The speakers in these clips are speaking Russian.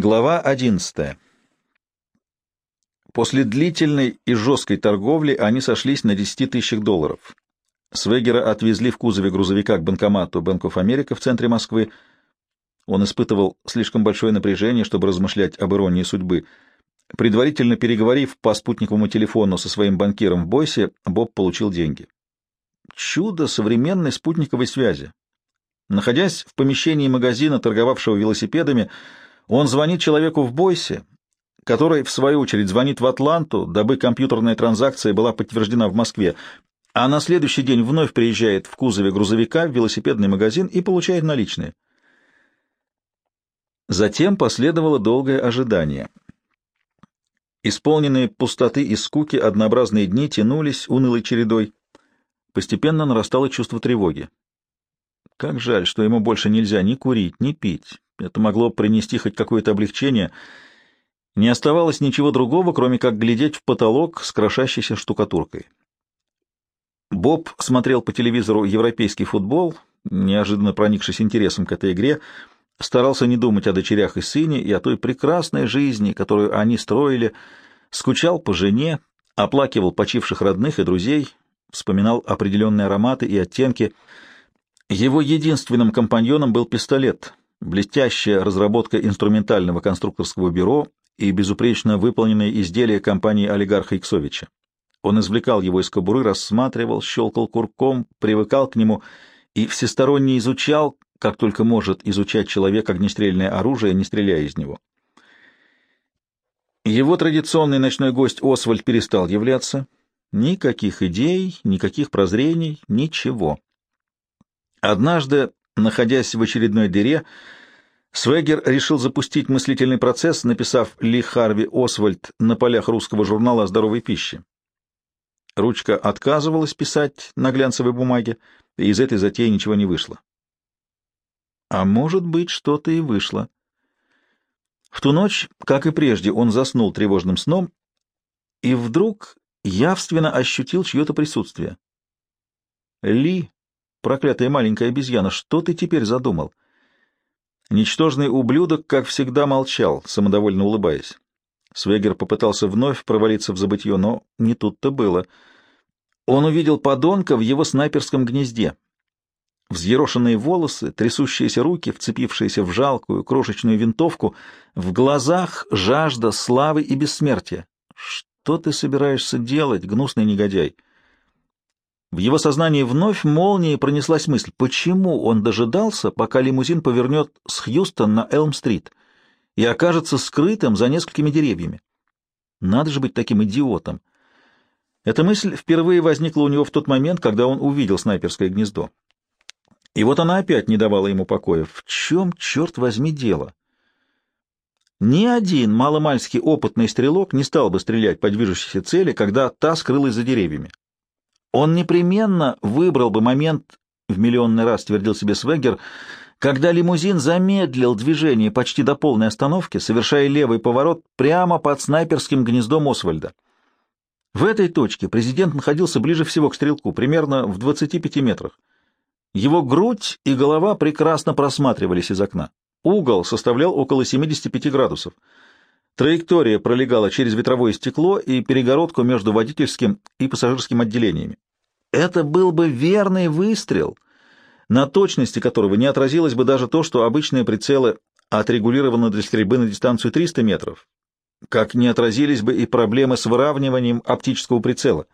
Глава 11. После длительной и жесткой торговли они сошлись на 10 тысячах долларов. Свегера отвезли в кузове грузовика к банкомату Bank of America в центре Москвы. Он испытывал слишком большое напряжение, чтобы размышлять об иронии судьбы. Предварительно переговорив по спутниковому телефону со своим банкиром в Бойсе, Боб получил деньги. Чудо современной спутниковой связи. Находясь в помещении магазина, торговавшего велосипедами, он звонит человеку в Бойсе, который, в свою очередь, звонит в Атланту, дабы компьютерная транзакция была подтверждена в Москве, а на следующий день вновь приезжает в кузове грузовика в велосипедный магазин и получает наличные. Затем последовало долгое ожидание. Исполненные пустоты и скуки однообразные дни тянулись унылой чередой. Постепенно нарастало чувство тревоги. Как жаль, что ему больше нельзя ни курить, ни пить. Это могло принести хоть какое-то облегчение. Не оставалось ничего другого, кроме как глядеть в потолок с крошащейся штукатуркой. Боб смотрел по телевизору европейский футбол, неожиданно проникшись интересом к этой игре, старался не думать о дочерях и сыне и о той прекрасной жизни, которую они строили, скучал по жене, оплакивал почивших родных и друзей, вспоминал определенные ароматы и оттенки. Его единственным компаньоном был пистолет, блестящая разработка инструментального конструкторского бюро и безупречно выполненное изделие компании олигарха Иксовича. Он извлекал его из кобуры, рассматривал, щелкал курком, привыкал к нему и всесторонне изучал, как только может изучать человек огнестрельное оружие, не стреляя из него. Его традиционный ночной гость Освальд перестал являться. Никаких идей, никаких прозрений, ничего. Однажды Находясь в очередной дыре, Свегер решил запустить мыслительный процесс, написав Ли Харви Освальд на полях русского журнала о здоровой пище. Ручка отказывалась писать на глянцевой бумаге, и из этой затеи ничего не вышло. А может быть, что-то и вышло. В ту ночь, как и прежде, он заснул тревожным сном и вдруг явственно ощутил чье-то присутствие. Ли Проклятая маленькая обезьяна, что ты теперь задумал? Ничтожный ублюдок, как всегда, молчал, самодовольно улыбаясь. Свегер попытался вновь провалиться в забытье, но не тут-то было. Он увидел подонка в его снайперском гнезде. Взъерошенные волосы, трясущиеся руки, вцепившиеся в жалкую крошечную винтовку, в глазах жажда славы и бессмертия. Что ты собираешься делать, гнусный негодяй? В его сознании вновь молнией пронеслась мысль, почему он дожидался, пока лимузин повернет с Хьюстон на Элм-стрит и окажется скрытым за несколькими деревьями. Надо же быть таким идиотом. Эта мысль впервые возникла у него в тот момент, когда он увидел снайперское гнездо. И вот она опять не давала ему покоя. В чем, черт возьми, дело? Ни один маломальский опытный стрелок не стал бы стрелять по движущейся цели, когда та скрылась за деревьями. Он непременно выбрал бы момент, в миллионный раз твердил себе Свегер, когда лимузин замедлил движение почти до полной остановки, совершая левый поворот прямо под снайперским гнездом Освальда. В этой точке президент находился ближе всего к стрелку, примерно в 25 метрах. Его грудь и голова прекрасно просматривались из окна. Угол составлял около 75 градусов. Траектория пролегала через ветровое стекло и перегородку между водительским и пассажирским отделениями. Это был бы верный выстрел, на точности которого не отразилось бы даже то, что обычные прицелы отрегулированы для стрельбы на дистанцию 300 метров, как не отразились бы и проблемы с выравниванием оптического прицела.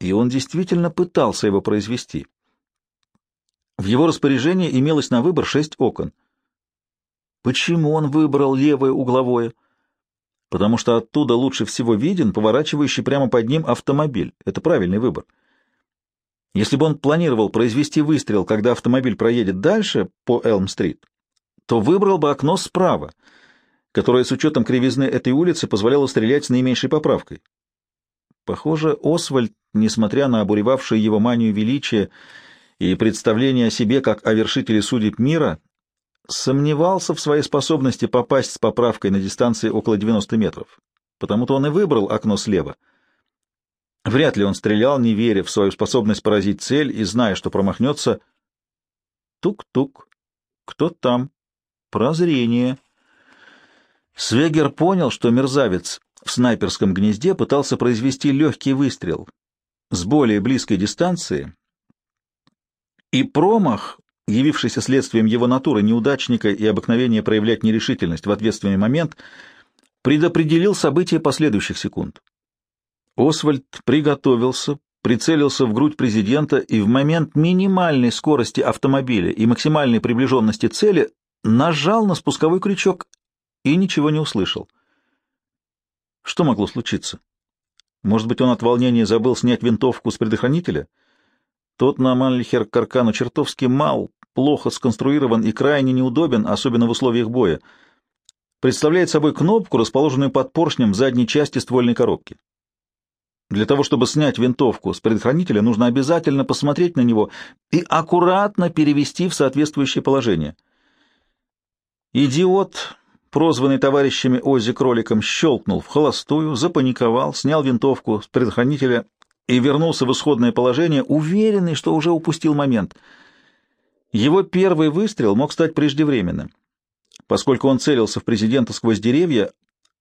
И он действительно пытался его произвести. В его распоряжении имелось на выбор шесть окон. Почему он выбрал левое угловое? Потому что оттуда лучше всего виден поворачивающий прямо под ним автомобиль. Это правильный выбор. Если бы он планировал произвести выстрел, когда автомобиль проедет дальше по Элм-стрит, то выбрал бы окно справа, которое с учетом кривизны этой улицы позволяло стрелять с наименьшей поправкой. Похоже, Освальд, несмотря на обуревавшую его манию величия и представление о себе как о вершителе судеб мира, сомневался в своей способности попасть с поправкой на дистанции около 90 метров. Потому-то он и выбрал окно слева. Вряд ли он стрелял, не веря в свою способность поразить цель и зная, что промахнется. Тук-тук. Кто там? Прозрение. Свегер понял, что мерзавец в снайперском гнезде пытался произвести легкий выстрел с более близкой дистанции, и промах, явившийся следствием его натуры неудачника и обыкновения проявлять нерешительность в ответственный момент, предопределил события последующих секунд. Освальд приготовился, прицелился в грудь президента и в момент минимальной скорости автомобиля и максимальной приближенности цели нажал на спусковой крючок и ничего не услышал. Что могло случиться? Может быть, он от волнения забыл снять винтовку с предохранителя? Тот на Манлихер Каркану чертовски мал, плохо сконструирован и крайне неудобен, особенно в условиях боя. Представляет собой кнопку, расположенную под поршнем в задней части ствольной коробки. Для того, чтобы снять винтовку с предохранителя, нужно обязательно посмотреть на него и аккуратно перевести в соответствующее положение. Идиот, прозванный товарищами Оззи кроликом, щелкнул в холостую, запаниковал, снял винтовку с предохранителя и вернулся в исходное положение, уверенный, что уже упустил момент. Его первый выстрел мог стать преждевременным. Поскольку он целился в президента сквозь деревья,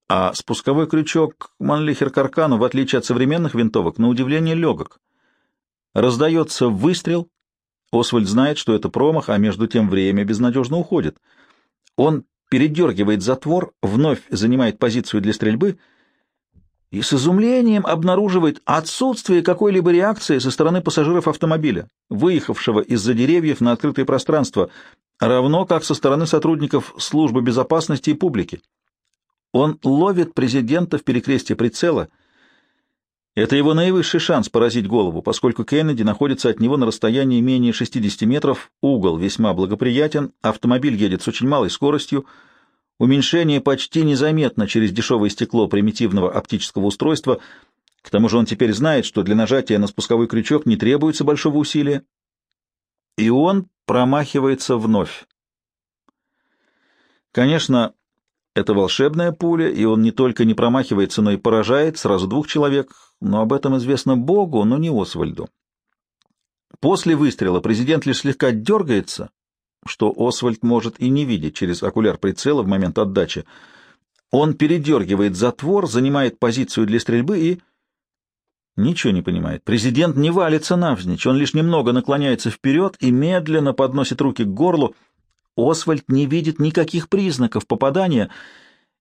а спусковой крючок Манлихер Каркану, в отличие от современных винтовок, на удивление легок. Раздается выстрел. Освальд знает, что это промах, а между тем время безнадежно уходит. Он передергивает затвор, вновь занимает позицию для стрельбы и с изумлением обнаруживает отсутствие какой-либо реакции со стороны пассажиров автомобиля, выехавшего из-за деревьев на открытое пространство, равно как со стороны сотрудников службы безопасности и публики. Он ловит президента в перекрестие прицела. Это его наивысший шанс поразить голову, поскольку Кеннеди находится от него на расстоянии менее 60 метров, угол весьма благоприятен, автомобиль едет с очень малой скоростью, уменьшение почти незаметно через дешевое стекло примитивного оптического устройства, к тому же он теперь знает, что для нажатия на спусковой крючок не требуется большого усилия, и он промахивается вновь. Конечно, это волшебная пуля, и он не только не промахивается, но и поражает сразу двух человек, но об этом известно Богу, но не Освальду. После выстрела президент лишь слегка дергается, что Освальд может и не видеть через окуляр прицела в момент отдачи. Он передергивает затвор, занимает позицию для стрельбы и... Ничего не понимает. Президент не валится навзничь, он лишь немного наклоняется вперед и медленно подносит руки к горлу, Освальд не видит никаких признаков попадания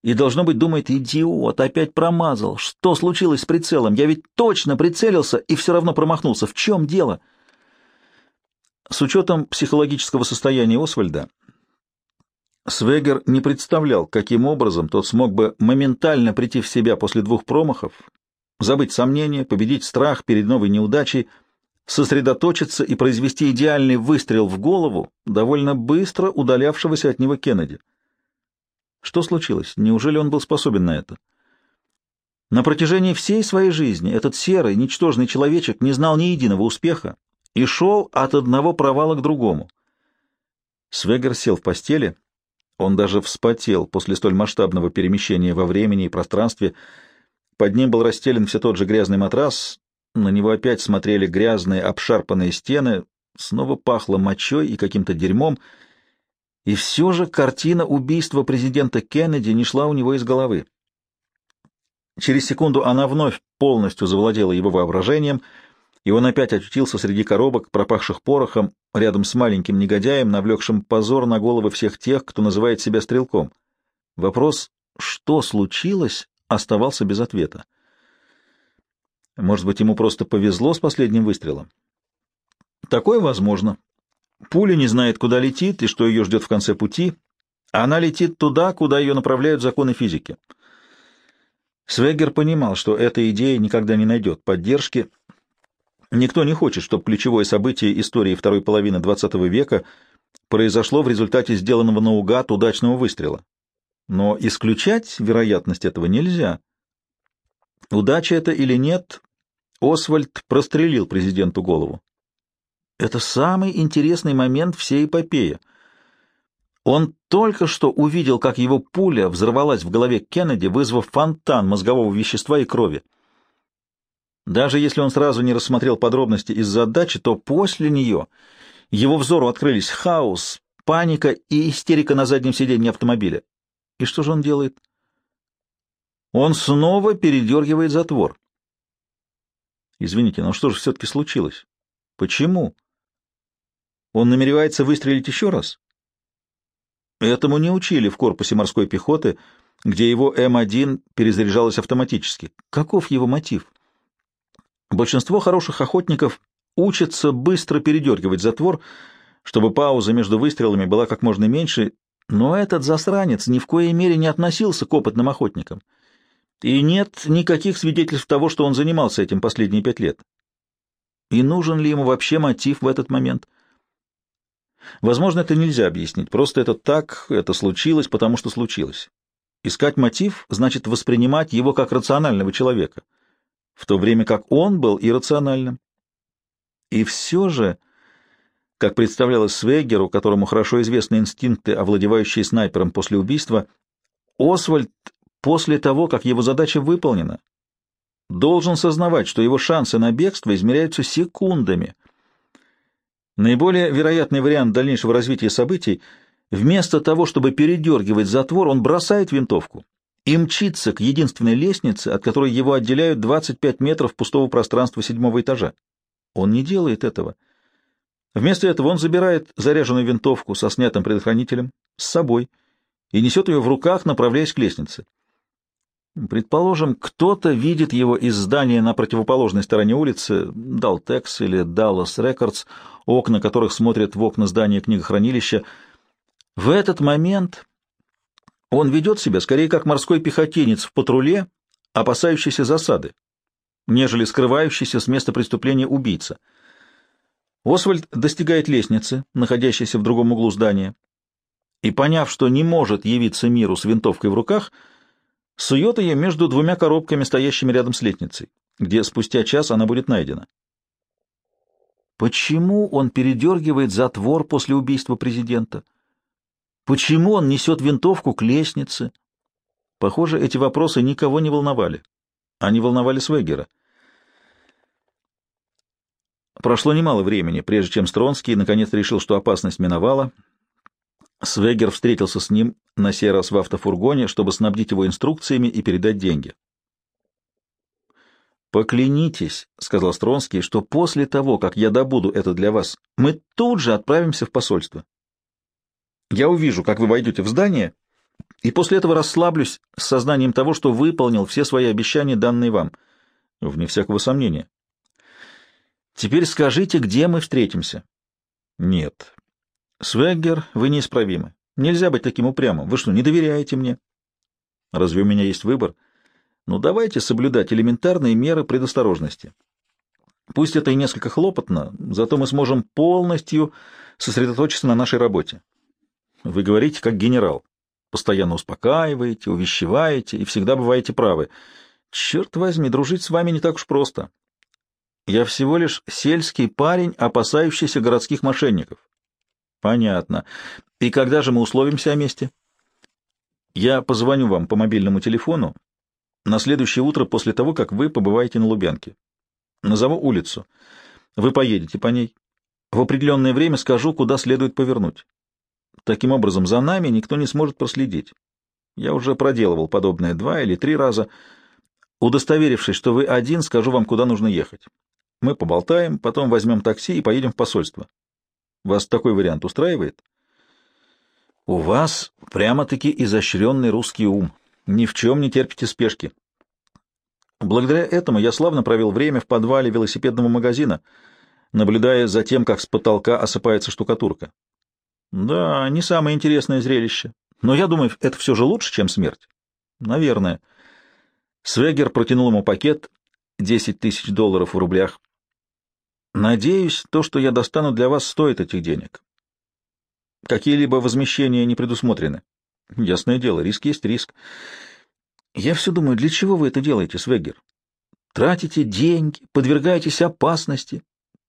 и, должно быть, думает, идиот, опять промазал. Что случилось с прицелом? Я ведь точно прицелился и все равно промахнулся. В чем дело? С учетом психологического состояния Освальда, Свегер не представлял, каким образом тот смог бы моментально прийти в себя после двух промахов, забыть сомнения, победить страх перед новой неудачей — сосредоточиться и произвести идеальный выстрел в голову довольно быстро удалявшегося от него Кеннеди. Что случилось? Неужели он был способен на это? На протяжении всей своей жизни этот серый, ничтожный человечек не знал ни единого успеха и шел от одного провала к другому. Свегер сел в постели. Он даже вспотел после столь масштабного перемещения во времени и пространстве. Под ним был расстелен все тот же грязный матрас, на него опять смотрели грязные, обшарпанные стены, снова пахло мочой и каким-то дерьмом, и все же картина убийства президента Кеннеди не шла у него из головы. Через секунду она вновь полностью завладела его воображением, и он опять очутился среди коробок, пропахших порохом, рядом с маленьким негодяем, навлекшим позор на головы всех тех, кто называет себя стрелком. Вопрос «что случилось?» оставался без ответа. Может быть, ему просто повезло с последним выстрелом? Такое возможно. Пуля не знает, куда летит и что ее ждет в конце пути. Она летит туда, куда ее направляют законы физики. Свегер понимал, что эта идея никогда не найдет поддержки. Никто не хочет, чтобы ключевое событие истории второй половины XX века произошло в результате сделанного наугад удачного выстрела. Но исключать вероятность этого нельзя. Удача это или нет, Освальд прострелил президенту голову. Это самый интересный момент всей эпопеи. Он только что увидел, как его пуля взорвалась в голове Кеннеди, вызвав фонтан мозгового вещества и крови. Даже если он сразу не рассмотрел подробности из-за отдачи, то после нее его взору открылись хаос, паника и истерика на заднем сиденье автомобиля. И что же он делает? Он снова передергивает затвор. Извините, но что же все-таки случилось? Почему? Он намеревается выстрелить еще раз? Этому не учили в корпусе морской пехоты, где его М1 перезаряжалось автоматически. Каков его мотив? Большинство хороших охотников учатся быстро передергивать затвор, чтобы пауза между выстрелами была как можно меньше, но этот засранец ни в коей мере не относился к опытным охотникам. И нет никаких свидетельств того, что он занимался этим последние пять лет. И нужен ли ему вообще мотив в этот момент? Возможно, это нельзя объяснить, просто это так, это случилось, потому что случилось. Искать мотив значит воспринимать его как рационального человека, в то время как он был иррациональным. И все же, как представлялось Свегеру, которому хорошо известны инстинкты, овладевающие снайпером после убийства, Освальд после того, как его задача выполнена, должен сознавать, что его шансы на бегство измеряются секундами. Наиболее вероятный вариант дальнейшего развития событий — вместо того, чтобы передергивать затвор, он бросает винтовку и мчится к единственной лестнице, от которой его отделяют 25 метров пустого пространства седьмого этажа. Он не делает этого. Вместо этого он забирает заряженную винтовку со снятым предохранителем с собой и несет ее в руках, направляясь к лестнице. Предположим, кто-то видит его из здания на противоположной стороне улицы, Далтекс или Dallas Records, окна которых смотрят в окна здания книгохранилища. В этот момент он ведет себя скорее как морской пехотинец в патруле, опасающийся засады, нежели скрывающийся с места преступления убийца. Освальд достигает лестницы, находящейся в другом углу здания, и, поняв, что не может явиться миру с винтовкой в руках, сует ее между двумя коробками, стоящими рядом с лестницей, где спустя час она будет найдена. Почему он передергивает затвор после убийства президента? Почему он несет винтовку к лестнице? Похоже, эти вопросы никого не волновали. Они волновали Свегера. Прошло немало времени, прежде чем Стронский наконец решил, что опасность миновала. Свегер встретился с ним на сей раз в автофургоне, чтобы снабдить его инструкциями и передать деньги. «Поклянитесь», — сказал Стронский, — «что после того, как я добуду это для вас, мы тут же отправимся в посольство. Я увижу, как вы войдете в здание, и после этого расслаблюсь с сознанием того, что выполнил все свои обещания, данные вам. Вне всякого сомнения. Теперь скажите, где мы встретимся? Нет. Свеггер, вы неисправимы. Нельзя быть таким упрямым. Вы что, не доверяете мне? Разве у меня есть выбор? Ну, давайте соблюдать элементарные меры предосторожности. Пусть это и несколько хлопотно, зато мы сможем полностью сосредоточиться на нашей работе. Вы говорите как генерал. Постоянно успокаиваете, увещеваете и всегда бываете правы. Черт возьми, дружить с вами не так уж просто. Я всего лишь сельский парень, опасающийся городских мошенников. Понятно. И когда же мы условимся о месте? Я позвоню вам по мобильному телефону на следующее утро после того, как вы побываете на Лубянке. Назову улицу. Вы поедете по ней. В определенное время скажу, куда следует повернуть. Таким образом, за нами никто не сможет проследить. Я уже проделывал подобное два или три раза. Удостоверившись, что вы один, скажу вам, куда нужно ехать. Мы поболтаем, потом возьмем такси и поедем в посольство. Вас такой вариант устраивает? У вас прямо-таки изощренный русский ум. Ни в чем не терпите спешки. Благодаря этому я славно провел время в подвале велосипедного магазина, наблюдая за тем, как с потолка осыпается штукатурка. Да, не самое интересное зрелище. Но я думаю, это все же лучше, чем смерть. Наверное. Свегер протянул ему пакет. Десять тысяч долларов в рублях. Надеюсь, то, что я достану для вас, стоит этих денег. Какие-либо возмещения не предусмотрены. Ясное дело, риск есть риск. Я все думаю, для чего вы это делаете, Свегер? Тратите деньги, подвергаетесь опасности.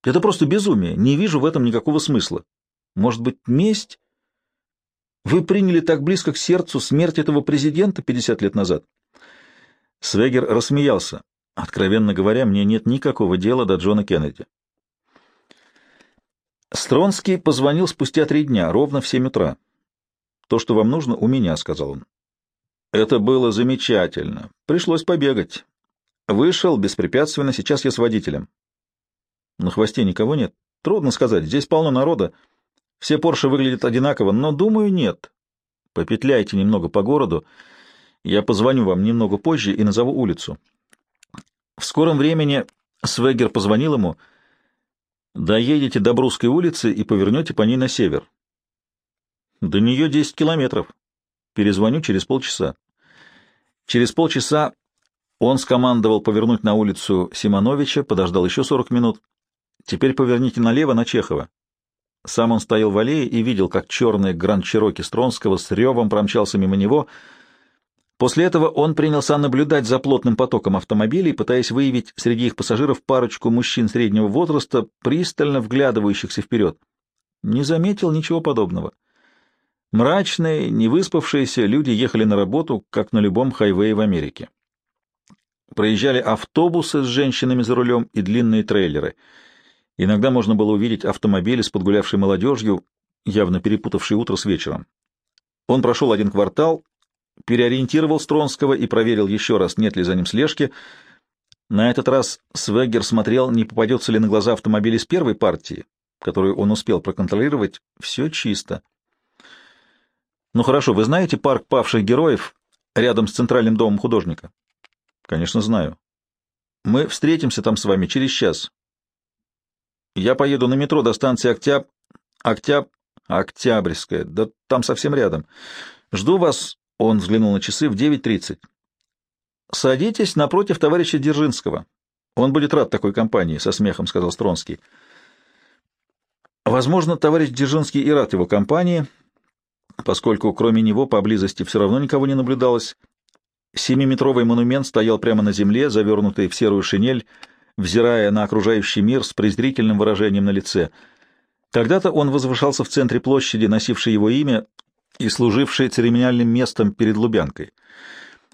Это просто безумие. Не вижу в этом никакого смысла. Может быть, месть? Вы приняли так близко к сердцу смерть этого президента 50 лет назад? Свегер рассмеялся. Откровенно говоря, мне нет никакого дела до Джона Кеннеди. Стронский позвонил спустя три дня, ровно в семь утра. «То, что вам нужно, у меня», — сказал он. Это было замечательно. Пришлось побегать. Вышел беспрепятственно, сейчас я с водителем. На хвосте никого нет. Трудно сказать, здесь полно народа. Все Порше выглядят одинаково, но, думаю, нет. Попетляйте немного по городу. Я позвоню вам немного позже и назову улицу. В скором времени Свегер позвонил ему. Доедете до Брусской улицы и повернете по ней на север. До нее 10 километров. Перезвоню через полчаса. Через полчаса он скомандовал повернуть на улицу Симоновича, подождал еще 40 минут. Теперь поверните налево на Чехова. Сам он стоял в аллее и видел, как черный гранд-чероки Стронского с ревом промчался мимо него. После этого он принялся наблюдать за плотным потоком автомобилей, пытаясь выявить среди их пассажиров парочку мужчин среднего возраста, пристально вглядывающихся вперед. Не заметил ничего подобного. Мрачные, невыспавшиеся люди ехали на работу, как на любом хайвее в Америке. Проезжали автобусы с женщинами за рулем и длинные трейлеры — Иногда можно было увидеть автомобили с подгулявшей молодежью, явно перепутавшей утро с вечером. Он прошел один квартал, переориентировал Стронского и проверил еще раз, нет ли за ним слежки. На этот раз Свеггер смотрел, не попадется ли на глаза автомобиль из первой партии, которую он успел проконтролировать. Все чисто. Ну хорошо, вы знаете парк павших героев рядом с центральным домом художника? Конечно, знаю. Мы встретимся там с вами через час. Я поеду на метро до станции Октяб... Октяб... Октябрьская. Да там совсем рядом. Жду вас, — он взглянул на часы, — в 9.30. Садитесь напротив товарища Дзержинского. Он будет рад такой компании, — со смехом сказал Стронский. Возможно, товарищ Дзержинский и рад его компании, поскольку кроме него поблизости все равно никого не наблюдалось. Семиметровый монумент стоял прямо на земле, завернутый в серую шинель, взирая на окружающий мир с презрительным выражением на лице. Когда-то он возвышался в центре площади, носившей его имя и служившей церемониальным местом перед Лубянкой.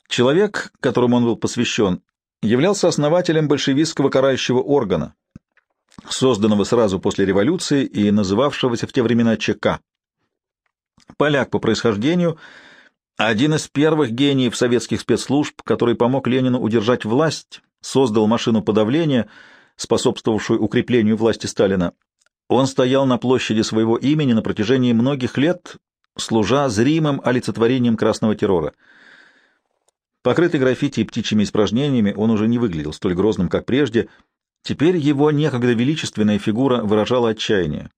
Человек, которому он был посвящен, являлся основателем большевистского карающего органа, созданного сразу после революции и называвшегося в те времена ЧК. Поляк по происхождению, один из первых гениев советских спецслужб, который помог Ленину удержать власть создал машину подавления, способствовавшую укреплению власти Сталина. Он стоял на площади своего имени на протяжении многих лет, служа зримым олицетворением красного террора. Покрытый граффити и птичьими испражнениями, он уже не выглядел столь грозным, как прежде. Теперь его некогда величественная фигура выражала отчаяние.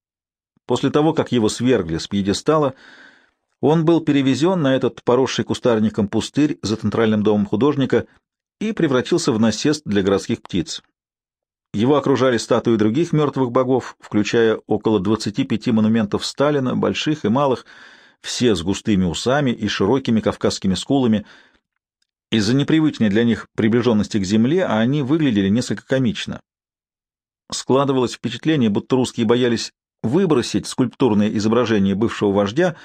После того, как его свергли с пьедестала, он был перевезен на этот поросший кустарником пустырь за центральным домом художника и превратился в насест для городских птиц. Его окружали статуи других мертвых богов, включая около 25 монументов Сталина, больших и малых, все с густыми усами и широкими кавказскими скулами. Из-за непривычной для них приближенности к земле они выглядели несколько комично. Складывалось впечатление, будто русские боялись выбросить скульптурное изображение бывшего вождя,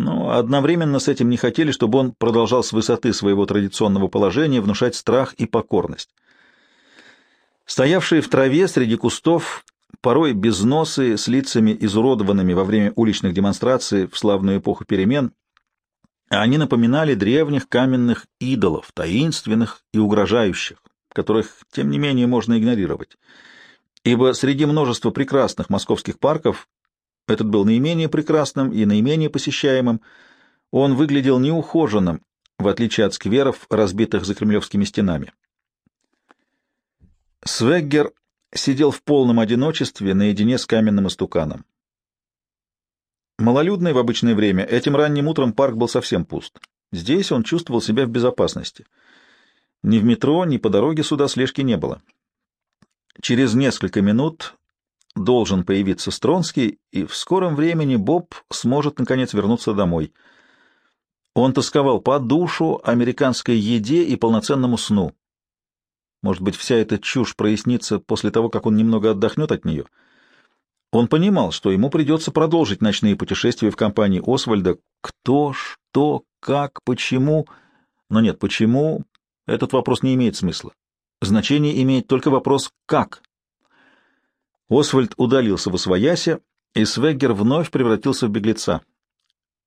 но одновременно с этим не хотели, чтобы он продолжал с высоты своего традиционного положения внушать страх и покорность. Стоявшие в траве среди кустов, порой без носы, с лицами изуродованными во время уличных демонстраций в славную эпоху перемен, они напоминали древних каменных идолов, таинственных и угрожающих, которых, тем не менее, можно игнорировать. Ибо среди множества прекрасных московских парков этот был наименее прекрасным и наименее посещаемым. Он выглядел неухоженным, в отличие от скверов, разбитых за кремлевскими стенами. Свеггер сидел в полном одиночестве наедине с каменным истуканом. Малолюдный в обычное время, этим ранним утром парк был совсем пуст. Здесь он чувствовал себя в безопасности. Ни в метро, ни по дороге сюда слежки не было. Через несколько минут должен появиться Стронский, и в скором времени Боб сможет, наконец, вернуться домой. Он тосковал по душу, американской еде и полноценному сну. Может быть, вся эта чушь прояснится после того, как он немного отдохнет от нее. Он понимал, что ему придется продолжить ночные путешествия в компании Освальда. Кто, что, как, почему... Но нет, почему, этот вопрос не имеет смысла. Значение имеет только вопрос «как?». Освальд удалился в освоясе, и Свеггер вновь превратился в беглеца.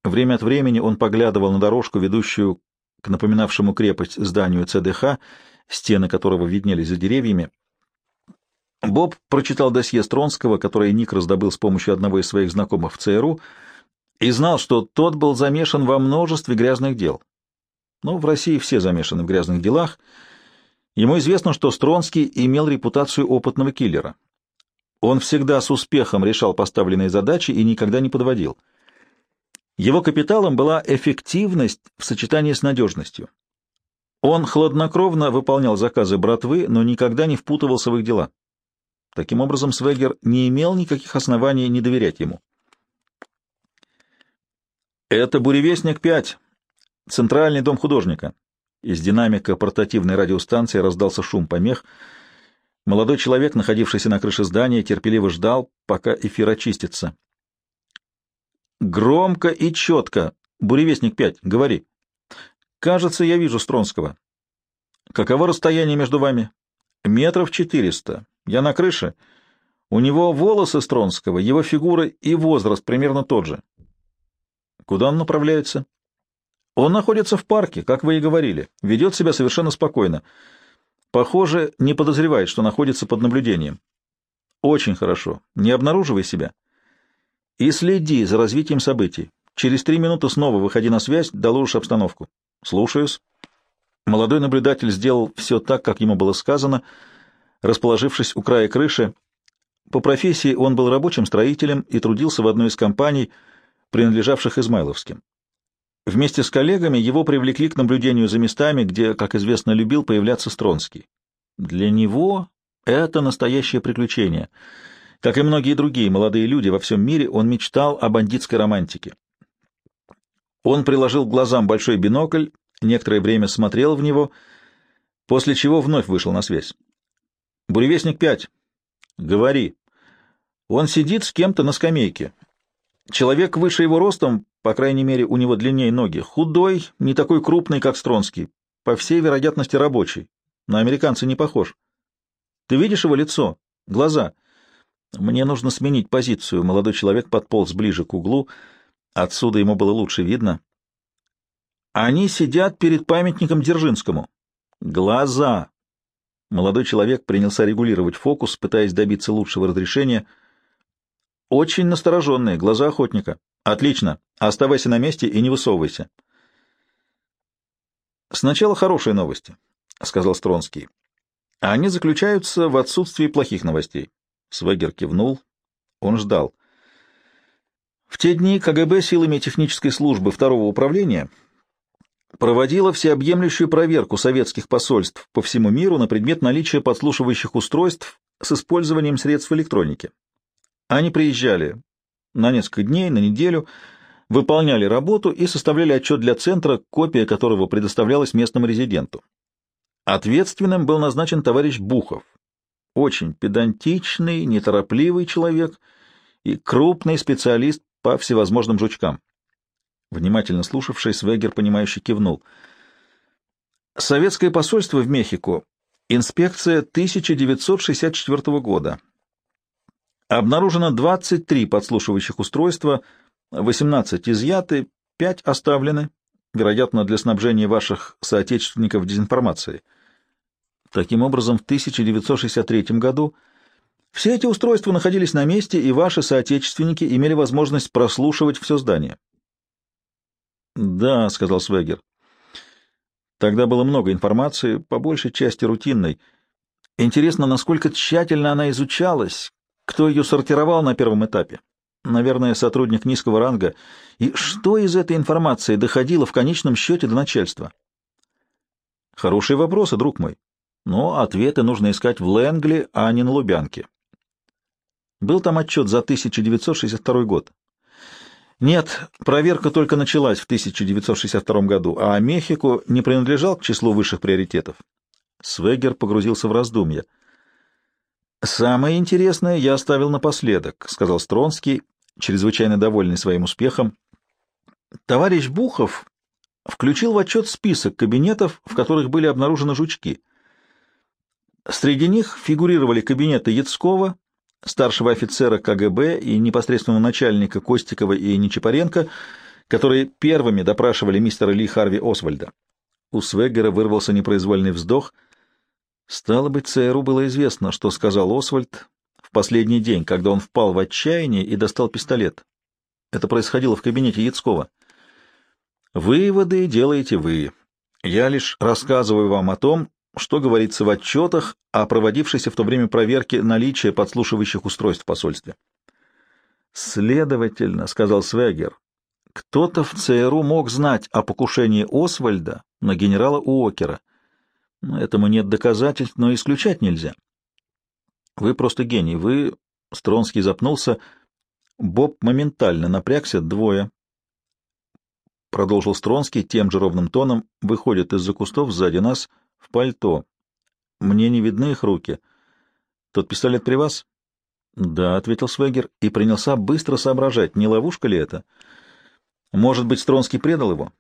Время от времени он поглядывал на дорожку, ведущую к напоминавшему крепость зданию ЦДХ, стены которого виднелись за деревьями. Боб прочитал досье Стронского, которое Ник раздобыл с помощью одного из своих знакомых в ЦРУ, и знал, что тот был замешан во множестве грязных дел. Но в России все замешаны в грязных делах. Ему известно, что Стронский имел репутацию опытного киллера. Он всегда с успехом решал поставленные задачи и никогда не подводил. Его капиталом была эффективность в сочетании с надежностью. Он хладнокровно выполнял заказы братвы, но никогда не впутывался в их дела. Таким образом, Свегер не имел никаких оснований не доверять ему. «Это «Буревестник-5», центральный дом художника». Из динамика портативной радиостанции раздался шум помех. Молодой человек, находившийся на крыше здания, терпеливо ждал, пока эфир очистится. «Громко и четко. Буревестник-5, говори». «Кажется, я вижу Стронского». «Каково расстояние между вами?» «Метров четыреста. Я на крыше. У него волосы Стронского, его фигура и возраст примерно тот же. Куда он направляется? Он находится в парке, как вы и говорили. Ведет себя совершенно спокойно. Похоже, не подозревает, что находится под наблюдением. Очень хорошо. Не обнаруживай себя. И следи за развитием событий. Через три минуты снова выходи на связь, доложишь обстановку. Слушаюсь. Молодой наблюдатель сделал все так, как ему было сказано — Расположившись у края крыши, по профессии он был рабочим строителем и трудился в одной из компаний, принадлежавших Измайловским. Вместе с коллегами его привлекли к наблюдению за местами, где, как известно, любил появляться Стронский. Для него это настоящее приключение. Как и многие другие молодые люди во всем мире, он мечтал о бандитской романтике. Он приложил к глазам большой бинокль, некоторое время смотрел в него, после чего вновь вышел на связь. Буревестник 5. Говори. Он сидит с кем-то на скамейке. Человек выше его ростом, по крайней мере, у него длиннее ноги. Худой, не такой крупный, как Стронский. По всей вероятности, рабочий. На американца не похож. Ты видишь его лицо? Глаза? Мне нужно сменить позицию. Молодой человек подполз ближе к углу. Отсюда ему было лучше видно. Они сидят перед памятником Дзержинскому. Глаза. Молодой человек принялся регулировать фокус, пытаясь добиться лучшего разрешения. Очень настороженные, глаза охотника. Отлично. Оставайся на месте и не высовывайся. Сначала хорошие новости, — сказал Стронский. Они заключаются в отсутствии плохих новостей. Свегер кивнул. Он ждал. В те дни КГБ силами технической службы второго управления проводила всеобъемлющую проверку советских посольств по всему миру на предмет наличия подслушивающих устройств с использованием средств электроники. Они приезжали на несколько дней, на неделю, выполняли работу и составляли отчет для центра, копия которого предоставлялась местному резиденту. Ответственным был назначен товарищ Бухов, очень педантичный, неторопливый человек и крупный специалист по всевозможным жучкам. Внимательно слушавший, Свегер, понимающе кивнул. Советское посольство в Мехико. Инспекция 1964 года. Обнаружено 23 подслушивающих устройства, 18 изъяты, 5 оставлены, вероятно, для снабжения ваших соотечественников дезинформацией. Таким образом, в 1963 году все эти устройства находились на месте, и ваши соотечественники имели возможность прослушивать все здание. Да, сказал Свегер. Тогда было много информации, по большей части рутинной. Интересно, насколько тщательно она изучалась, кто ее сортировал на первом этапе. Наверное, сотрудник низкого ранга. И что из этой информации доходило в конечном счете до начальства? Хорошие вопросы, друг мой. Но ответы нужно искать в Лэнгли, а не на Лубянке. Был там отчет за 1962 год. Нет, проверка только началась в 1962 году, а Мехико не принадлежал к числу высших приоритетов. Свегер погрузился в раздумья. «Самое интересное я оставил напоследок», — сказал Стронский, чрезвычайно довольный своим успехом. «Товарищ Бухов включил в отчет список кабинетов, в которых были обнаружены жучки. Среди них фигурировали кабинеты Яцкова, старшего офицера КГБ и непосредственно начальника Костикова и Нечапаренко, которые первыми допрашивали мистера Ли Харви Освальда. У Свеггера вырвался непроизвольный вздох. Стало быть, ЦРУ было известно, что сказал Освальд в последний день, когда он впал в отчаяние и достал пистолет. Это происходило в кабинете Яцкова. Выводы делаете вы. Я лишь рассказываю вам о том, что говорится в отчетах о проводившейся в то время проверке наличия подслушивающих устройств в посольстве. «Следовательно», — сказал Свегер, — «кто-то в ЦРУ мог знать о покушении Освальда на генерала Уокера. Этому нет доказательств, но исключать нельзя». «Вы просто гений. Вы...» — Стронский запнулся. Боб моментально напрягся. «Двое», — продолжил Стронский тем же ровным тоном, — «выходят из-за кустов сзади нас в пальто. Мне не видны их руки. Тот пистолет при вас?» «Да», — ответил Свегер и принялся быстро соображать, не ловушка ли это. «Может быть, Стронский предал его?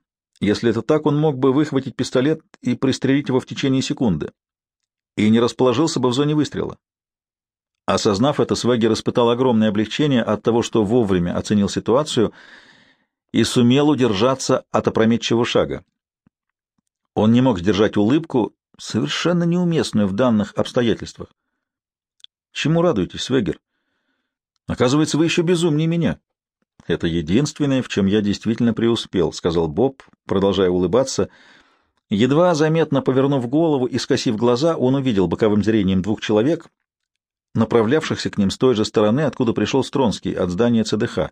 Если это так, он мог бы выхватить пистолет и пристрелить его в течение секунды. И не расположился бы в зоне выстрела». Осознав это, Свегер испытал огромное облегчение от того, что вовремя оценил ситуацию и сумел удержаться от опрометчивого шага. Он не мог сдержать улыбку, совершенно неуместную в данных обстоятельствах. Чему радуетесь, Свегер? Оказывается, вы еще безумнее меня. Это единственное, в чем я действительно преуспел, сказал Боб, продолжая улыбаться. Едва заметно повернув голову и скосив глаза, он увидел боковым зрением двух человек, направлявшихся к ним с той же стороны, откуда пришел Стронский, от здания ЦДХ.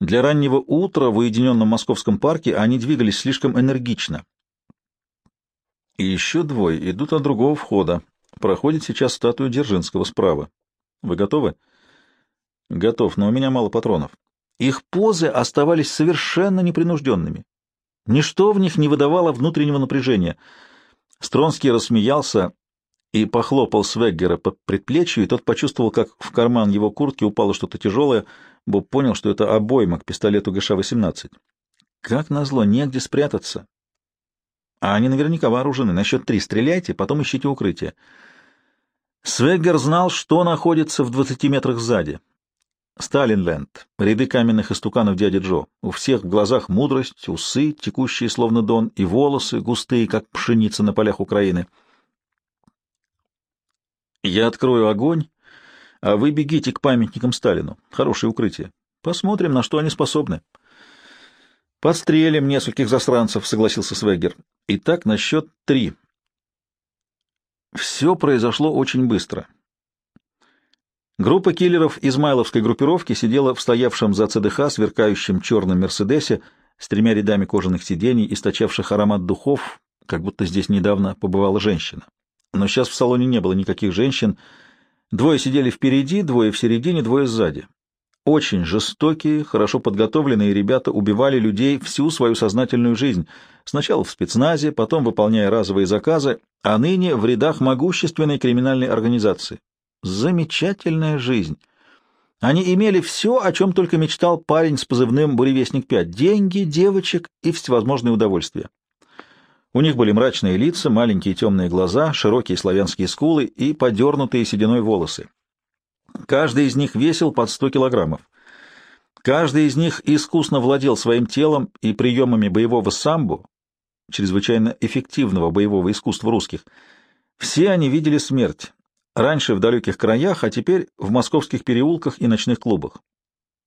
Для раннего утра в уединенном московском парке они двигались слишком энергично. И еще двое идут от другого входа, Проходит сейчас статую Дзержинского справа. Вы готовы? Готов, но у меня мало патронов. Их позы оставались совершенно непринужденными. Ничто в них не выдавало внутреннего напряжения. Стронский рассмеялся и похлопал Свеггера по предплечью, и тот почувствовал, как в карман его куртки упало что-то тяжелое. Боб понял, что это обойма к пистолету ГШ-18. Как назло, негде спрятаться. А они наверняка вооружены. На счет три стреляйте, потом ищите укрытие. Свеггер знал, что находится в двадцати метрах сзади. Сталинленд, ряды каменных истуканов дяди Джо. У всех в глазах мудрость, усы, текущие словно дон, и волосы, густые, как пшеница на полях Украины. Я открою огонь, а вы бегите к памятникам Сталину. Хорошее укрытие. Посмотрим, на что они способны. Подстрелим нескольких засранцев, согласился Свеггер. Итак, на счет три. Все произошло очень быстро. Группа киллеров Измайловской группировки сидела в стоявшем за ЦДХ сверкающем черном «Мерседесе» с тремя рядами кожаных сидений, источавших аромат духов, как будто здесь недавно побывала женщина. Но сейчас в салоне не было никаких женщин. Двое сидели впереди, двое в середине, двое сзади. Очень жестокие, хорошо подготовленные ребята убивали людей всю свою сознательную жизнь, сначала в спецназе, потом выполняя разовые заказы, а ныне в рядах могущественной криминальной организации. Замечательная жизнь. Они имели все, о чем только мечтал парень с позывным «Буревестник-5» — деньги, девочек и всевозможные удовольствия. У них были мрачные лица, маленькие темные глаза, широкие славянские скулы и подернутые сединой волосы. Каждый из них весил под 100 килограммов. Каждый из них искусно владел своим телом и приемами боевого самбо, чрезвычайно эффективного боевого искусства русских. Все они видели смерть, раньше в далеких краях, а теперь в московских переулках и ночных клубах.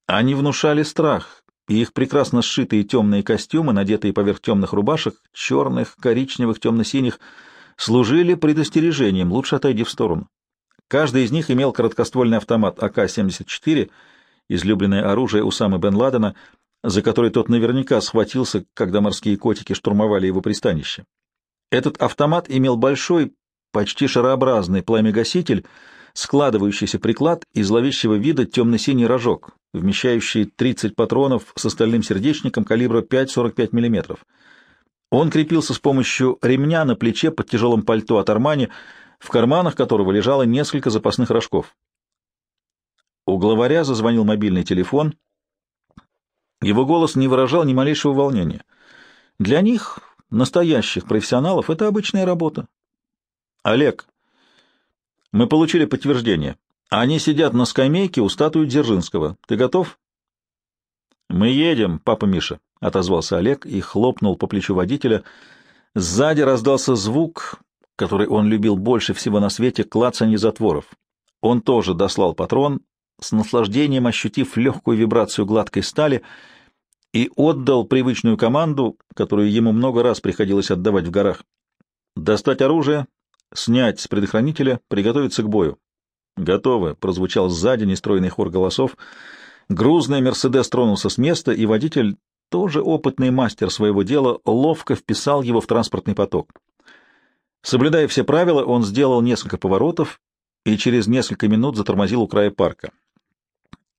Они внушали страх, и их прекрасно сшитые темные костюмы, надетые поверх темных рубашек, черных, коричневых, темно-синих, служили предостережением, лучше отойди в сторону. Каждый из них имел короткоствольный автомат АК-74, излюбленное оружие Усамы бен Ладена, за который тот наверняка схватился, когда морские котики штурмовали его пристанище. Этот автомат имел большой, почти шарообразный пламегаситель, складывающийся приклад и зловещего вида темно-синий рожок, вмещающий 30 патронов с остальным сердечником калибра 5,45 мм. Он крепился с помощью ремня на плече под тяжелым пальто от Армани, в карманах которого лежало несколько запасных рожков. У главаря зазвонил мобильный телефон. Его голос не выражал ни малейшего волнения. Для них, настоящих профессионалов, это обычная работа. «Олег, мы получили подтверждение. Они сидят на скамейке у статуи Дзержинского. Ты готов?» «Мы едем, папа Миша», — отозвался Олег и хлопнул по плечу водителя. Сзади раздался звук, который он любил больше всего на свете, клацанье затворов. Он тоже дослал патрон, с наслаждением ощутив легкую вибрацию гладкой стали, и отдал привычную команду, которую ему много раз приходилось отдавать в горах. «Достать оружие, снять с предохранителя, приготовиться к бою». «Готовы», — прозвучал сзади нестройный хор голосов. Грузный «Мерседес» тронулся с места, и водитель, тоже опытный мастер своего дела, ловко вписал его в транспортный поток. Соблюдая все правила, он сделал несколько поворотов и через несколько минут затормозил у края парка.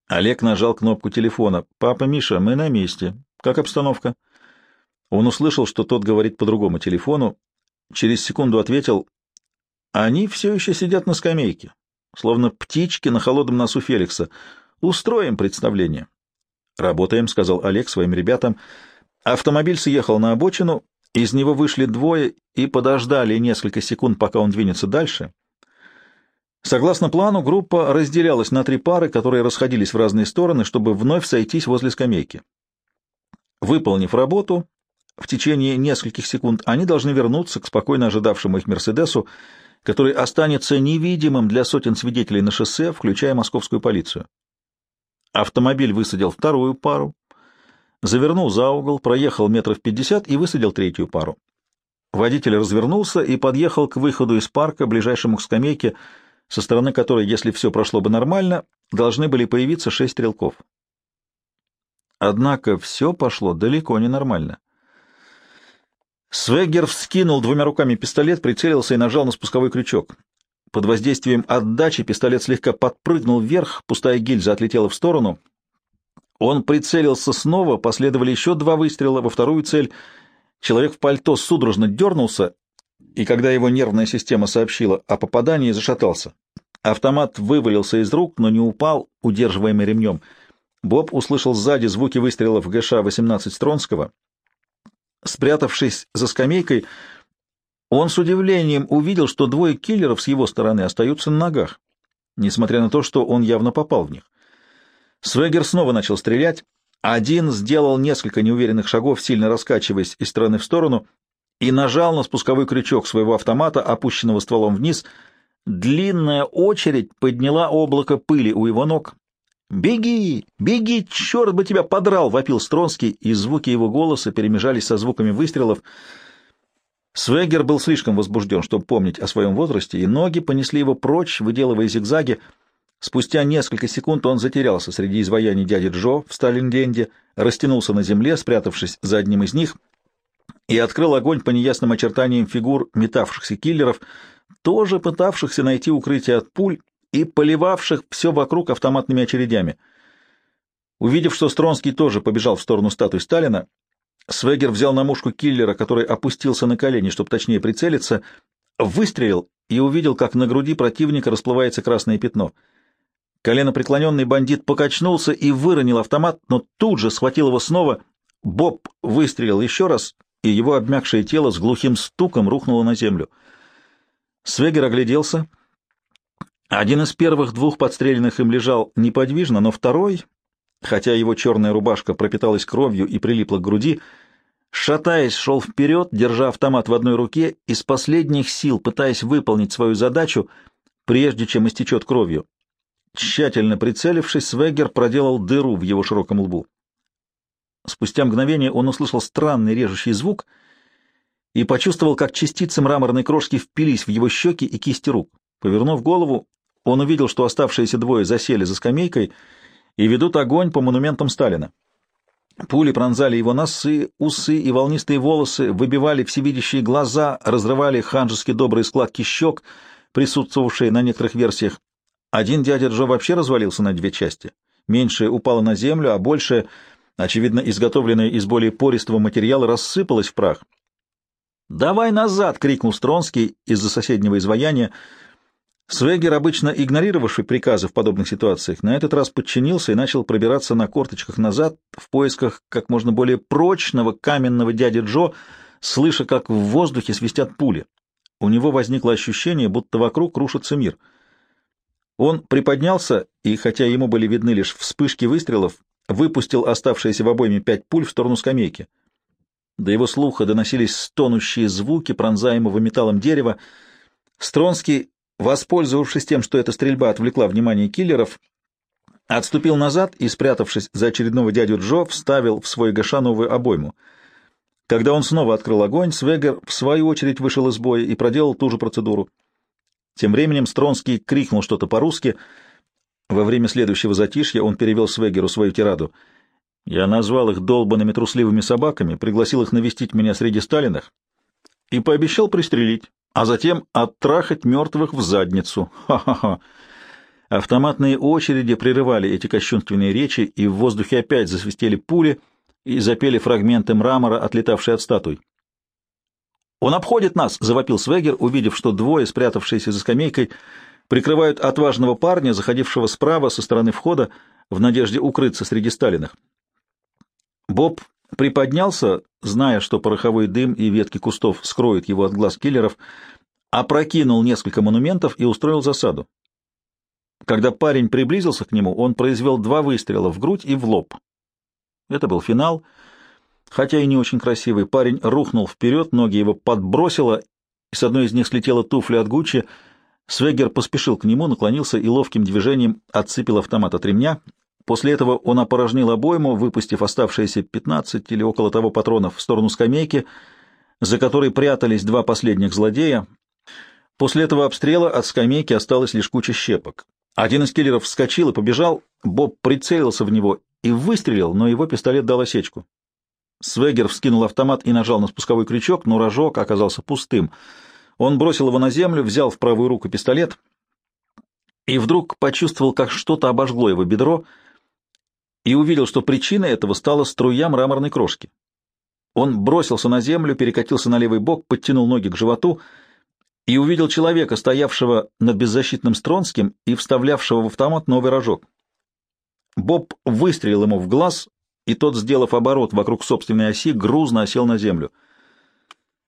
Олег нажал кнопку телефона. «Папа, Миша, мы на месте. Как обстановка?» Он услышал, что тот говорит по другому телефону. Через секунду ответил. «Они все еще сидят на скамейке, словно птички на холодном носу Феликса. Устроим представление». «Работаем», — сказал Олег своим ребятам. Автомобиль съехал на обочину, из него вышли двое и подождали несколько секунд, пока он двинется дальше. Согласно плану, группа разделялась на три пары, которые расходились в разные стороны, чтобы вновь сойтись возле скамейки. Выполнив работу, в течение нескольких секунд они должны вернуться к спокойно ожидавшему их «Мерседесу», который останется невидимым для сотен свидетелей на шоссе, включая московскую полицию. Автомобиль высадил вторую пару, завернул за угол, проехал метров пятьдесят и высадил третью пару. Водитель развернулся и подъехал к выходу из парка, ближайшему к скамейке, со стороны которой, если все прошло бы нормально, должны были появиться шесть стрелков. Однако все пошло далеко не нормально. Свегер вскинул двумя руками пистолет, прицелился и нажал на спусковой крючок. Под воздействием отдачи пистолет слегка подпрыгнул вверх, пустая гильза отлетела в сторону — он прицелился снова, последовали еще два выстрела во вторую цель. Человек в пальто судорожно дернулся, и когда его нервная система сообщила о попадании, зашатался. Автомат вывалился из рук, но не упал, удерживаемый ремнем. Боб услышал сзади звуки выстрелов ГШ-18 Стронского. Спрятавшись за скамейкой, он с удивлением увидел, что двое киллеров с его стороны остаются на ногах, несмотря на то, что он явно попал в них. Свегер снова начал стрелять. Один сделал несколько неуверенных шагов, сильно раскачиваясь из стороны в сторону, и нажал на спусковой крючок своего автомата, опущенного стволом вниз. Длинная очередь подняла облако пыли у его ног. «Беги! Беги! Черт бы тебя подрал!» — вопил Стронский, и звуки его голоса перемежались со звуками выстрелов. Свегер был слишком возбужден, чтобы помнить о своем возрасте, и ноги понесли его прочь, выделывая зигзаги — Спустя несколько секунд он затерялся среди изваяний дяди Джо в Сталингенде, растянулся на земле, спрятавшись за одним из них, и открыл огонь по неясным очертаниям фигур метавшихся киллеров, тоже пытавшихся найти укрытие от пуль и поливавших все вокруг автоматными очередями. Увидев, что Стронский тоже побежал в сторону статуи Сталина, Свегер взял на мушку киллера, который опустился на колени, чтобы точнее прицелиться, выстрелил и увидел, как на груди противника расплывается красное пятно — Коленопреклоненный бандит покачнулся и выронил автомат, но тут же схватил его снова. Боб выстрелил еще раз, и его обмякшее тело с глухим стуком рухнуло на землю. Свегер огляделся. Один из первых двух подстреленных им лежал неподвижно, но второй, хотя его черная рубашка пропиталась кровью и прилипла к груди, шатаясь, шел вперед, держа автомат в одной руке, из последних сил пытаясь выполнить свою задачу, прежде чем истечет кровью. Тщательно прицелившись, Свегер проделал дыру в его широком лбу. Спустя мгновение он услышал странный режущий звук и почувствовал, как частицы мраморной крошки впились в его щеки и кисти рук. Повернув голову, он увидел, что оставшиеся двое засели за скамейкой и ведут огонь по монументам Сталина. Пули пронзали его носы, усы и волнистые волосы, выбивали всевидящие глаза, разрывали ханжески добрые складки щек, присутствовавшие на некоторых версиях. Один дядя Джо вообще развалился на две части. Меньшее упало на землю, а большее, очевидно, изготовленное из более пористого материала, рассыпалось в прах. «Давай назад!» — крикнул Стронский из-за соседнего изваяния. Свегер, обычно игнорировавший приказы в подобных ситуациях, на этот раз подчинился и начал пробираться на корточках назад в поисках как можно более прочного каменного дяди Джо, слыша, как в воздухе свистят пули. У него возникло ощущение, будто вокруг рушится мир — он приподнялся, и хотя ему были видны лишь вспышки выстрелов, выпустил оставшиеся в обойме пять пуль в сторону скамейки. До его слуха доносились стонущие звуки пронзаемого металлом дерева. Стронский, воспользовавшись тем, что эта стрельба отвлекла внимание киллеров, отступил назад и, спрятавшись за очередного дядю Джо, вставил в свой ГШ новую обойму. Когда он снова открыл огонь, Свегер в свою очередь вышел из боя и проделал ту же процедуру. Тем временем Стронский крикнул что-то по-русски. Во время следующего затишья он перевел Свегеру свою тираду — я назвал их долбанными трусливыми собаками, пригласил их навестить меня среди Сталиных и пообещал пристрелить, а затем оттрахать мертвых в задницу. Ха-ха-ха! Автоматные очереди прерывали эти кощунственные речи, и в воздухе опять засвистели пули и запели фрагменты мрамора, отлетавшие от статуй. «Он обходит нас!» — завопил Свегер, увидев, что двое, спрятавшиеся за скамейкой, прикрывают отважного парня, заходившего справа со стороны входа, в надежде укрыться среди Сталиных. Боб приподнялся, зная, что пороховой дым и ветки кустов скроют его от глаз киллеров, опрокинул несколько монументов и устроил засаду. Когда парень приблизился к нему, он произвел два выстрела в грудь и в лоб. Это был финал, хотя и не очень красивый. Парень рухнул вперед, ноги его подбросило, и с одной из них слетела туфля от Гуччи. Свегер поспешил к нему, наклонился и ловким движением отцепил автомат от ремня, После этого он опорожнил обойму, выпустив оставшиеся 15 или около того патронов в сторону скамейки, за которой прятались два последних злодея. После этого обстрела от скамейки осталось лишь куча щепок. Один из киллеров вскочил и побежал, Боб прицелился в него и выстрелил, но его пистолет дал осечку. Свегер вскинул автомат и нажал на спусковой крючок, но рожок оказался пустым. Он бросил его на землю, взял в правую руку пистолет и вдруг почувствовал, как что-то обожгло его бедро — и увидел, что причиной этого стала струя мраморной крошки. Он бросился на землю, перекатился на левый бок, подтянул ноги к животу и увидел человека, стоявшего над беззащитным Стронским и вставлявшего в автомат новый рожок. Боб выстрелил ему в глаз, и тот, сделав оборот вокруг собственной оси, грузно осел на землю.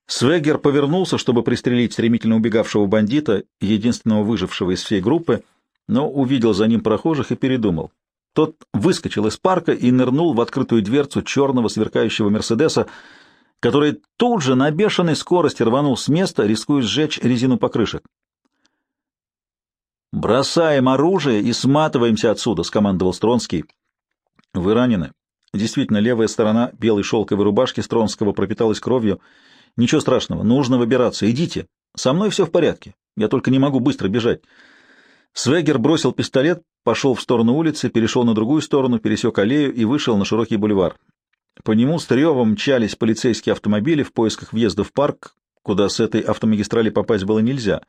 Свегер повернулся, чтобы пристрелить стремительно убегавшего бандита, единственного выжившего из всей группы, но увидел за ним прохожих и передумал. Тот выскочил из парка и нырнул в открытую дверцу черного сверкающего «Мерседеса», который тут же на бешеной скорости рванул с места, рискуя сжечь резину покрышек. «Бросаем оружие и сматываемся отсюда», — скомандовал Стронский. «Вы ранены?» Действительно, левая сторона белой шелковой рубашки Стронского пропиталась кровью. «Ничего страшного, нужно выбираться. Идите. Со мной все в порядке. Я только не могу быстро бежать». Свегер бросил пистолет, пошел в сторону улицы, перешел на другую сторону, пересек аллею и вышел на широкий бульвар. По нему с ревом мчались полицейские автомобили в поисках въезда в парк, куда с этой автомагистрали попасть было нельзя.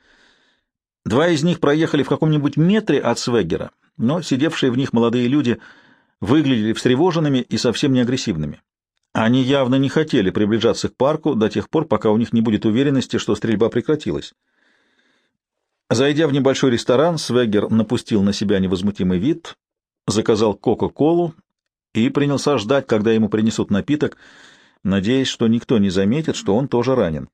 Два из них проехали в каком-нибудь метре от Свегера, но сидевшие в них молодые люди выглядели встревоженными и совсем не агрессивными. Они явно не хотели приближаться к парку до тех пор, пока у них не будет уверенности, что стрельба прекратилась. Зайдя в небольшой ресторан, Свегер напустил на себя невозмутимый вид, заказал Кока-Колу и принялся ждать, когда ему принесут напиток, надеясь, что никто не заметит, что он тоже ранен.